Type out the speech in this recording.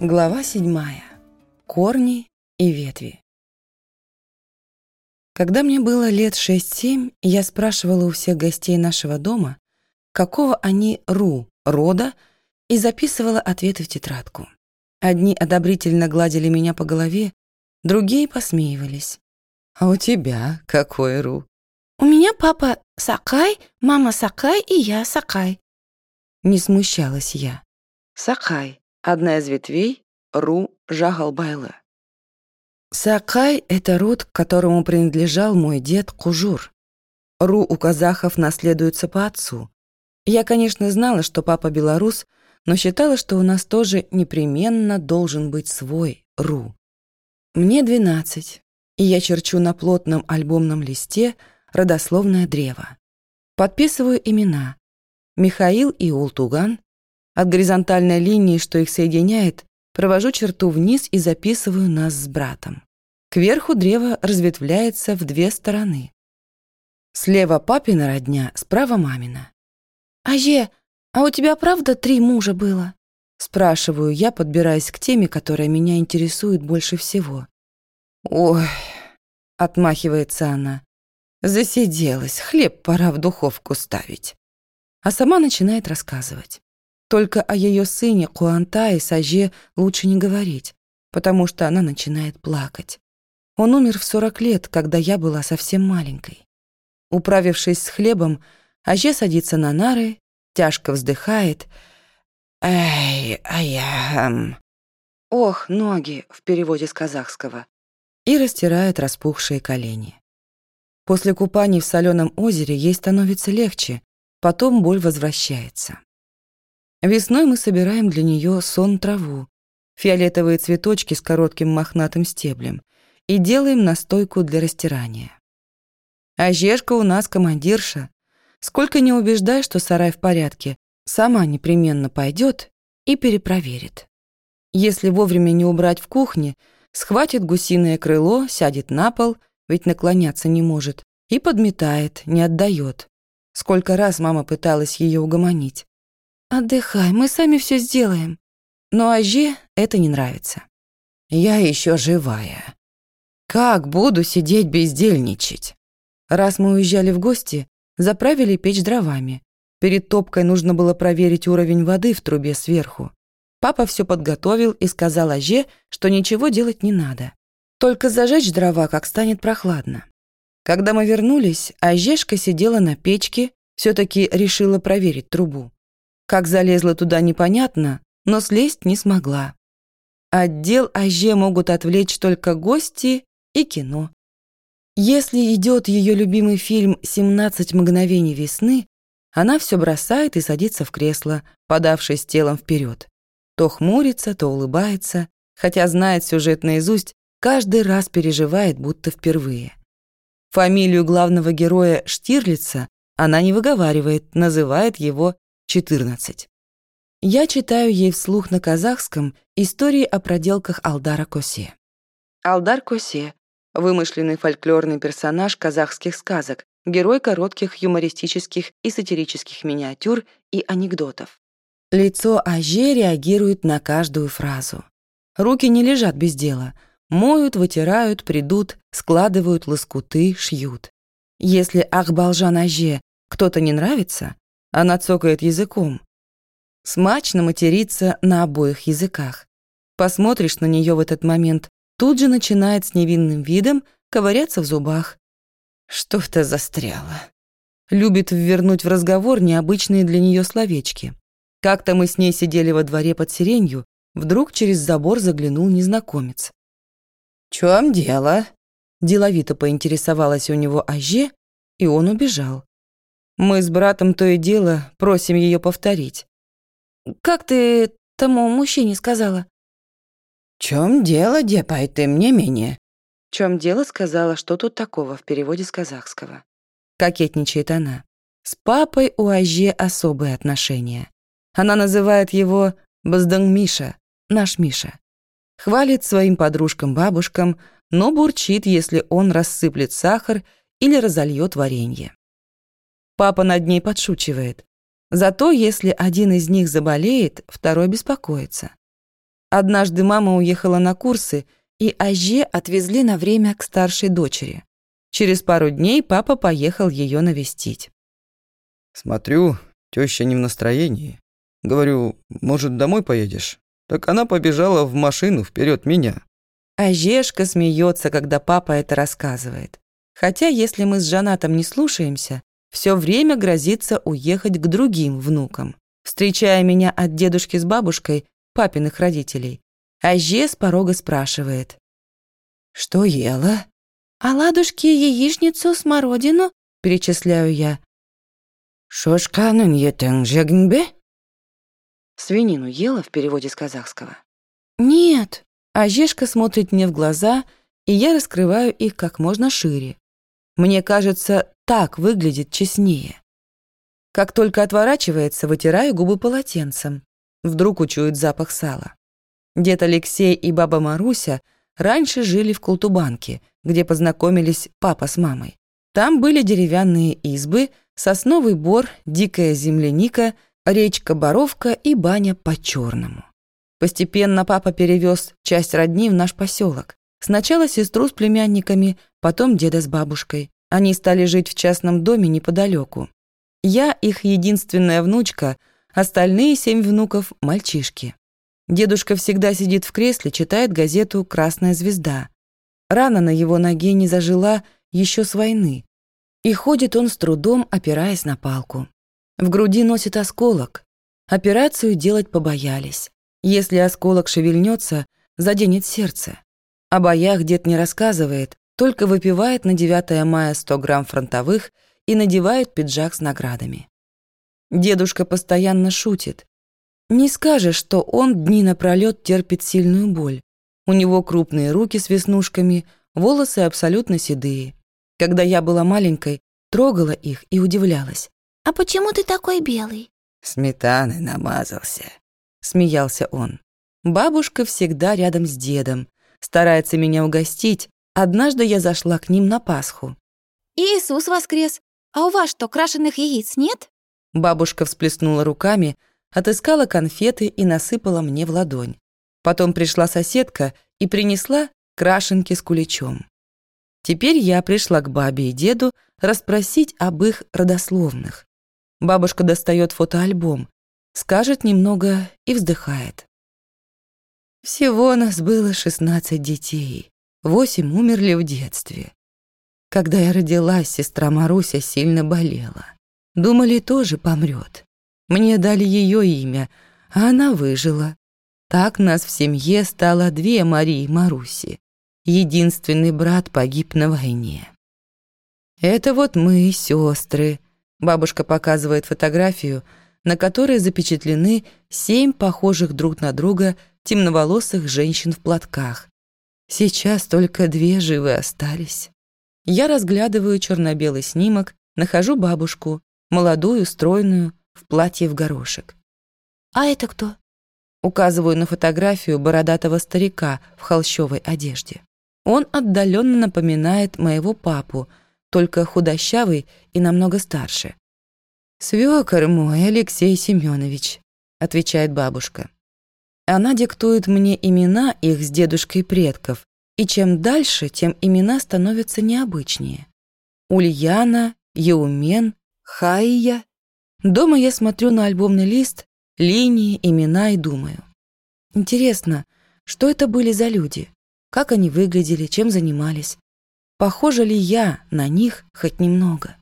Глава седьмая. Корни и ветви. Когда мне было лет шесть-семь, я спрашивала у всех гостей нашего дома, какого они ру, рода, и записывала ответы в тетрадку. Одни одобрительно гладили меня по голове, другие посмеивались. «А у тебя какой ру?» «У меня папа Сакай, мама Сакай и я Сакай». Не смущалась я. Сакай одна из ветвей Ру Жагалбайлы. Сакай — это род, к которому принадлежал мой дед Кужур. Ру у казахов наследуется по отцу. Я, конечно, знала, что папа белорус, но считала, что у нас тоже непременно должен быть свой Ру. Мне двенадцать, и я черчу на плотном альбомном листе родословное древо. Подписываю имена. Михаил и Ултуган, от горизонтальной линии, что их соединяет, провожу черту вниз и записываю нас с братом. Кверху древо разветвляется в две стороны. Слева папина родня, справа мамина. «Аже, а у тебя правда три мужа было?» Спрашиваю я, подбираясь к теме, которая меня интересует больше всего. «Ой», — отмахивается она, — «засиделась, хлеб пора в духовку ставить». А сама начинает рассказывать. Только о ее сыне Куанта и Саже лучше не говорить, потому что она начинает плакать. Он умер в 40 лет, когда я была совсем маленькой. Управившись с хлебом, Аже садится на нары, тяжко вздыхает. «Эй, а я...» «Ох, ноги» в переводе с казахского. И растирает распухшие колени. После купаний в соленом озере ей становится легче, потом боль возвращается. Весной мы собираем для нее сон-траву, фиолетовые цветочки с коротким мохнатым стеблем и делаем настойку для растирания. А Жешка у нас командирша. Сколько не убеждай, что сарай в порядке, сама непременно пойдет и перепроверит. Если вовремя не убрать в кухне, схватит гусиное крыло, сядет на пол, ведь наклоняться не может, и подметает, не отдает. Сколько раз мама пыталась ее угомонить. «Отдыхай, мы сами все сделаем». Но Аже это не нравится. «Я еще живая. Как буду сидеть бездельничать?» Раз мы уезжали в гости, заправили печь дровами. Перед топкой нужно было проверить уровень воды в трубе сверху. Папа все подготовил и сказал Аже, что ничего делать не надо. Только зажечь дрова, как станет прохладно. Когда мы вернулись, Ажешка сидела на печке, все таки решила проверить трубу. Как залезла туда, непонятно, но слезть не смогла. Отдел АЖ могут отвлечь только гости и кино. Если идет ее любимый фильм «17 мгновений весны», она все бросает и садится в кресло, подавшись телом вперед. То хмурится, то улыбается, хотя знает сюжет наизусть, каждый раз переживает, будто впервые. Фамилию главного героя Штирлица она не выговаривает, называет его 14. Я читаю ей вслух на казахском истории о проделках Алдара Косе. Алдар Косе — вымышленный фольклорный персонаж казахских сказок, герой коротких юмористических и сатирических миниатюр и анекдотов. Лицо Аже реагирует на каждую фразу. Руки не лежат без дела. Моют, вытирают, придут, складывают лоскуты, шьют. Если Ахбалжан Аже кто-то не нравится, она цокает языком. Смачно матерится на обоих языках. Посмотришь на нее в этот момент, тут же начинает с невинным видом ковыряться в зубах. Что-то застряло. Любит ввернуть в разговор необычные для нее словечки. Как-то мы с ней сидели во дворе под сиренью, вдруг через забор заглянул незнакомец. «Чём дело?» Деловито поинтересовалась у него Аже, и он убежал. Мы с братом то и дело просим ее повторить. «Как ты тому мужчине сказала?» «Чем дело, депай ты мне менее?» «В чем дело?» сказала, что тут такого в переводе с казахского. Кокетничает она. С папой у Аже особые отношения. Она называет его Баздang Миша, наш Миша. Хвалит своим подружкам-бабушкам, но бурчит, если он рассыплет сахар или разольет варенье. Папа над ней подшучивает. Зато если один из них заболеет, второй беспокоится. Однажды мама уехала на курсы, и Аже отвезли на время к старшей дочери. Через пару дней папа поехал ее навестить. Смотрю, теща не в настроении. Говорю, может, домой поедешь? Так она побежала в машину вперед меня. Ажешка смеется, когда папа это рассказывает. Хотя, если мы с Жанатом не слушаемся, все время грозится уехать к другим внукам. Встречая меня от дедушки с бабушкой, папиных родителей, Аже с порога спрашивает. «Что ела?» «Оладушки, яичницу, смородину», — перечисляю я. «Шошканын етің жегінбе?» «Свинину ела» в переводе с казахского. «Нет». Ажешка смотрит мне в глаза, и я раскрываю их как можно шире. Мне кажется, так выглядит честнее. Как только отворачивается, вытираю губы полотенцем. Вдруг учует запах сала. Дед Алексей и баба Маруся раньше жили в Култубанке, где познакомились папа с мамой. Там были деревянные избы, сосновый бор, дикая земляника, речка Боровка и баня по-черному. Постепенно папа перевез часть родни в наш поселок. Сначала сестру с племянниками, потом деда с бабушкой. Они стали жить в частном доме неподалеку. Я их единственная внучка, остальные семь внуков – мальчишки. Дедушка всегда сидит в кресле, читает газету «Красная звезда». Рана на его ноге не зажила еще с войны. И ходит он с трудом, опираясь на палку. В груди носит осколок. Операцию делать побоялись. Если осколок шевельнется, заденет сердце. О боях дед не рассказывает, только выпивает на 9 мая 100 грамм фронтовых и надевает пиджак с наградами. Дедушка постоянно шутит. Не скажешь, что он дни напролёт терпит сильную боль. У него крупные руки с веснушками, волосы абсолютно седые. Когда я была маленькой, трогала их и удивлялась. «А почему ты такой белый?» Сметаны намазался. Смеялся он. Бабушка всегда рядом с дедом. Старается меня угостить. Однажды я зашла к ним на Пасху. «Иисус воскрес! А у вас что, крашеных яиц нет?» Бабушка всплеснула руками, отыскала конфеты и насыпала мне в ладонь. Потом пришла соседка и принесла крашенки с куличом. Теперь я пришла к бабе и деду расспросить об их родословных. Бабушка достает фотоальбом, скажет немного и вздыхает. Всего нас было 16 детей, восемь умерли в детстве. Когда я родилась, сестра Маруся сильно болела. Думали, тоже помрет. Мне дали ее имя, а она выжила. Так нас в семье стало две Марии Маруси. Единственный брат погиб на войне. Это вот мы, сестры. Бабушка показывает фотографию, на которой запечатлены семь похожих друг на друга темноволосых женщин в платках. Сейчас только две живы остались. Я разглядываю черно-белый снимок, нахожу бабушку, молодую, стройную, в платье в горошек. «А это кто?» Указываю на фотографию бородатого старика в холщовой одежде. Он отдаленно напоминает моего папу, только худощавый и намного старше. «Свёкор мой, Алексей Семёнович», — отвечает бабушка. Она диктует мне имена их с дедушкой предков, и чем дальше, тем имена становятся необычнее. Ульяна, Еумен, Хайя. Дома я смотрю на альбомный лист, линии, имена и думаю. Интересно, что это были за люди? Как они выглядели, чем занимались? Похожа ли я на них хоть немного?